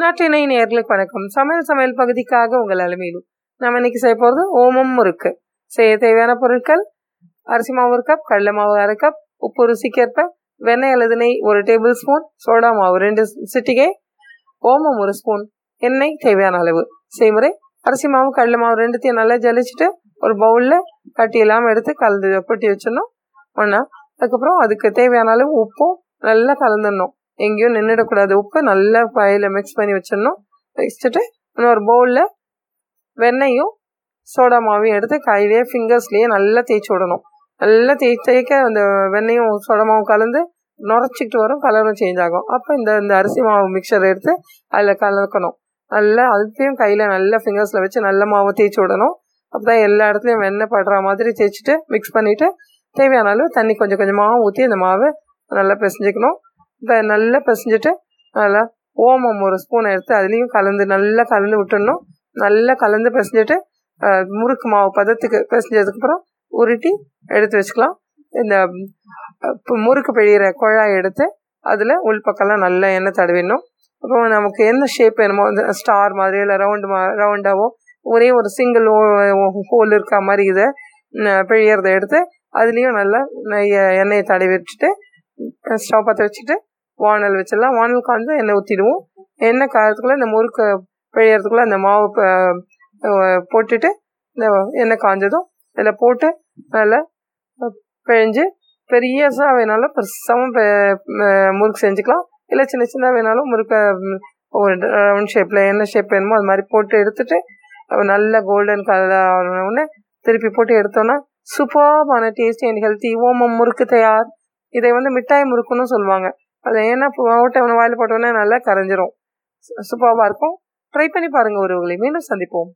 நாட்டினை நேர்களுக்கு வணக்கம் சமையல் சமையல் பகுதிக்காக உங்கள் அலுமையிலும் நம்ம இன்னைக்கு செய்ய போகிறது ஓமம் முறுக்கு. செய்ய தேவையான பொருட்கள் அரிசி மாவு ஒரு கப் கடலை மாவு அரை கப் உப்பு ருசிக்கேற்ப வெண்ணெய் அல்லது நெய் ஒரு டேபிள் ஸ்பூன் சோடா மாவு ரெண்டு சிட்டிகை ஓமம் ஒரு ஸ்பூன் எண்ணெய் தேவையான அளவு. செய்முறை அரிசி மாவு கடலை மாவு ரெண்டுத்தையும் நல்லா ஜலிச்சுட்டு ஒரு பவுலில் கட்டி இல்லாமல் எடுத்து கலந்து கொட்டி வச்சிடணும். ஒன்றா அதுக்கப்புறம் அதுக்கு தேவையான அளவு உப்பும் நல்லா கலந்துடணும். எங்கேயும் நின்றுடக்கூடாது உப்பு நல்லா பையில் மிக்ஸ் பண்ணி வச்சிடணும். வச்சுட்டு இன்னொரு பவுலில் வெண்ணையும் சோடா மாவையும் எடுத்து கையிலே ஃபிங்கர்ஸ்லேயே நல்லா தேய்ச்சி விடணும். நல்லா தேய் தேய்க்க அந்த வெண்ணையும் சோடா மாவும் கலந்து நுரைச்சிக்கிட்டு வரும். கலரும் சேஞ்ச் ஆகும். அப்போ இந்த இந்த அரிசி மாவு மிக்சர் எடுத்து அதில் கலக்கணும். நல்லா அதுக்கையும் கையில் நல்லா ஃபிங்கர்ஸில் வச்சு நல்ல மாவை தேய்ச்சி விடணும். அப்போ தான் எல்லா இடத்துலையும் வெண்ணெய் படுற மாதிரி தேய்ச்சிட்டு மிக்ஸ் பண்ணிவிட்டு தேவையான அளவு தண்ணி கொஞ்சம் கொஞ்சமாக ஊற்றி அந்த மாவை நல்லா பிசைஞ்சிக்கணும். இப்போ நல்லா பிசைஞ்சிட்டு நல்லா ஓமம் ஒரு ஸ்பூன் எடுத்து அதுலேயும் கலந்து நல்லா கலந்து விட்டுடணும். நல்லா கலந்து பிசைஞ்சிட்டு முறுக்கு மாவு பதத்துக்கு பிசைஞ்சதுக்கப்புறம் உருட்டி எடுத்து வச்சுக்கலாம். இந்த முறுக்கு பிழிகிற குழாய் எடுத்து அதில் உள்பக்கம்லாம் நல்லா எண்ணெய் தடவிடணும். அப்போ நமக்கு என்ன ஷேப் வேணுமோ அந்த ஸ்டார் மாதிரி இல்லை ரவுண்டு மா ரவுண்டாவோ ஒரே ஒரு சிங்கிள் ஹோல் இருக்க மாதிரி இதை பிழியறதை எடுத்து அதுலேயும் நல்லா எண்ணெயை தடவி வச்சுட்டு ஸ்டவ் பற்ற வச்சுட்டு வானல் வச்சிடலாம். வானல் காய்ஞ்சு எண்ணெய் ஊற்றிடுவோம் எண்ணெய் காயறதுக்குள்ளே இந்த முறுக்கு பிழையறதுக்குள்ளே அந்த மாவு போட்டுட்டு இந்த எண்ணெய் காய்ஞ்சதும் இதில் போட்டு நல்லா பிழைஞ்சு பெரியசாக வேணாலும் பெருசாகவும் முறுக்கு செஞ்சுக்கலாம். இல்லை சின்ன சின்ன வேணாலும் முறுக்கை ஒரு ரவுண்ட் ஷேப்பில் என்ன ஷேப் வேணுமோ அது மாதிரி போட்டு எடுத்துட்டு நல்ல கோல்டன் கலர் ஆனவுடனே திருப்பி போட்டு எடுத்தோன்னா சூப்பர்பான டேஸ்டி அண்ட் ஹெல்த்தி ஓமம் முறுக்கு தயார். இதை வந்து மிட்டாய் முறுக்குன்னு சொல்லுவாங்க. அது ஏன்னா போட்ட வாயில் போட்டோன்னே நல்லா கரைஞ்சிரும். சூப்பராக இருக்கும். ட்ரை பண்ணி பாருங்கள் ஒருவர்களை மீண்டும் சந்திப்போம்.